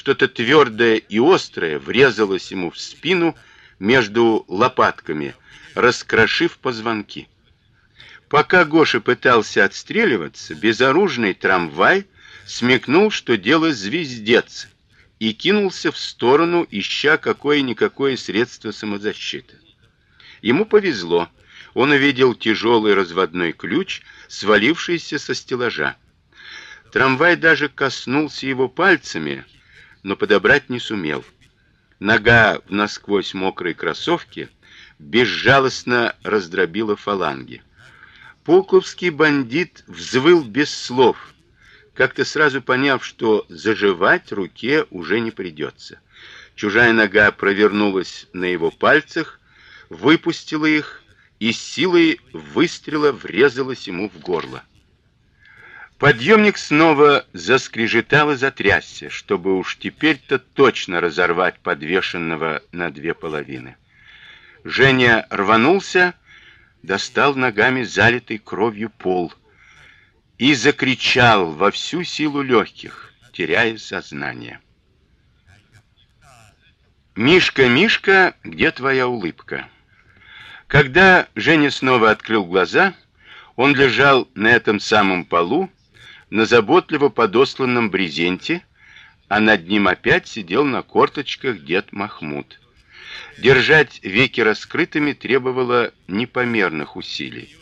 что-то твердое и острое врезалось ему в спину между лопатками, раскрошив позвонки. Пока Гоша пытался отстреливаться, безоружный трамвай смекнул, что дело звездец, и кинулся в сторону, ища какое-никакое средство самозащиты. Ему повезло. Он увидел тяжелый разводной ключ, свалившийся со стеллажа. Трамвай даже коснулся его пальцами, но подобрать не сумел. Нога в насквозь мокрой кроссовке безжалостно раздробила фаланги. Пулковский бандит взвыл без слов, как-то сразу поняв, что заживать руке уже не придется. Чужая нога провернулась на его пальцах, выпустила их и силой выстрела врезалась ему в горло. Подъемник снова заскрежетал и затрясся, чтобы уж теперь-то точно разорвать подвешенного на две половины. Женя рванулся, достал ногами залитый кровью пол и закричал во всю силу легких, теряя сознание. Мишка, Мишка, где твоя улыбка? Когда Женя снова открыл глаза, он лежал на этом самом полу, на заботливо подосланном брезенте, а над ним опять сидел на корточках дед Махмуд. Держать веки раскрытыми требовало непомерных усилий.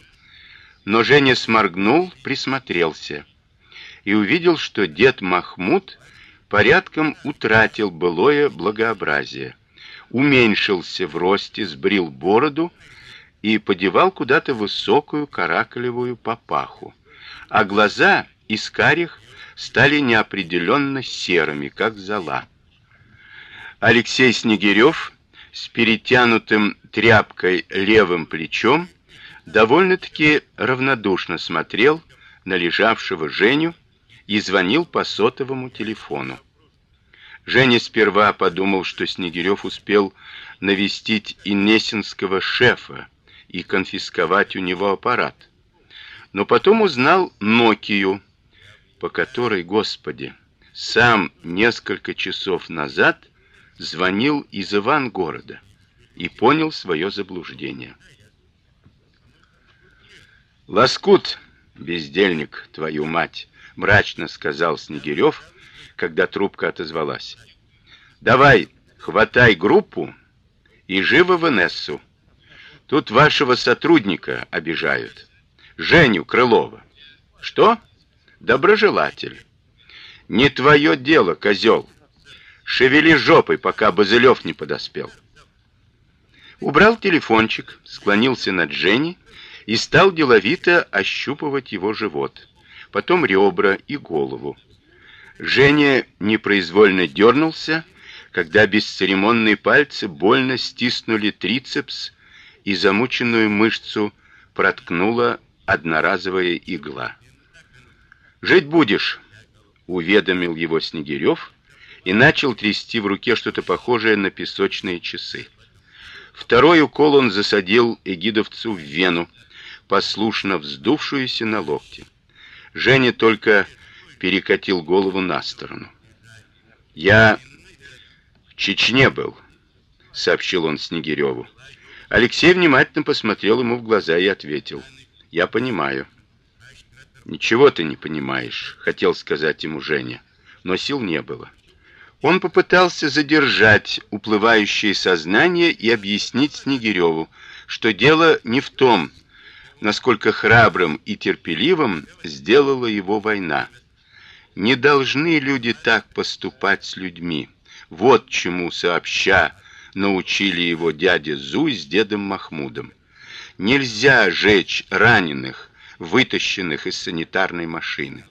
Но Женя сморгнул, присмотрелся и увидел, что дед Махмуд порядком утратил былое благообразие, уменьшился в росте, сбрил бороду и подевал куда-то высокую каракалевую папаху, а глаза из карих стали неопределенно серыми, как зола. Алексей Снегирев с перетянутым тряпкой левым плечом довольно-таки равнодушно смотрел на лежавшего Женю и звонил по сотовому телефону. Женя сперва подумал, что Снегирев успел навестить Инесинского шефа и конфисковать у него аппарат. Но потом узнал Нокию, по которой, Господи, сам несколько часов назад звонил из Ивангорода и понял свое заблуждение. Лоскут, бездельник, твою мать, мрачно сказал Снегирев, когда трубка отозвалась. Давай, хватай группу и живо в Инессу. Тут вашего сотрудника обижают. Женю Крылова. Что? Доброжелатель. Не твое дело, козел. Шевели жопой, пока Базылев не подоспел. Убрал телефончик, склонился над Женей и стал деловито ощупывать его живот, потом ребра и голову. Женя непроизвольно дернулся, когда бесцеремонные пальцы больно стиснули трицепс и замученную мышцу проткнула одноразовая игла. Жить будешь, уведомил его Снегирев и начал трясти в руке что-то похожее на песочные часы. Второй укол он засадил эгидовцу в вену, послушно вздувшуюся на локте. Женя только перекатил голову на сторону. Я в Чечне был, сообщил он Снегиреву. Алексей внимательно посмотрел ему в глаза и ответил: "Я понимаю". Ничего ты не понимаешь, хотел сказать ему Женя, но сил не было. Он попытался задержать уплывающее сознание и объяснить Снегиреву, что дело не в том, насколько храбрым и терпеливым сделала его война. Не должны люди так поступать с людьми. Вот чему сообща научили его дядя Зуй с дедом Махмудом. Нельзя жечь раненых, вытащенных из санитарной машины.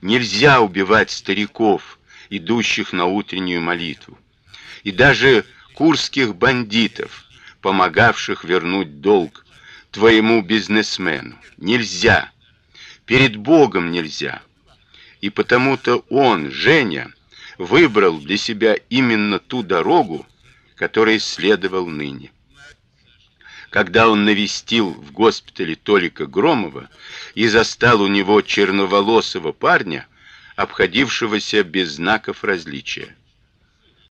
Нельзя убивать стариков, идущих на утреннюю молитву, и даже курских бандитов, помогавших вернуть долг твоему бизнесмену. Нельзя. Перед Богом нельзя. И потому-то он, Женя, выбрал для себя именно ту дорогу, которой следовал ныне. Когда он навестил в госпитале Толика Громова и застал у него черноволосого парня, обходившегося без знаков различия.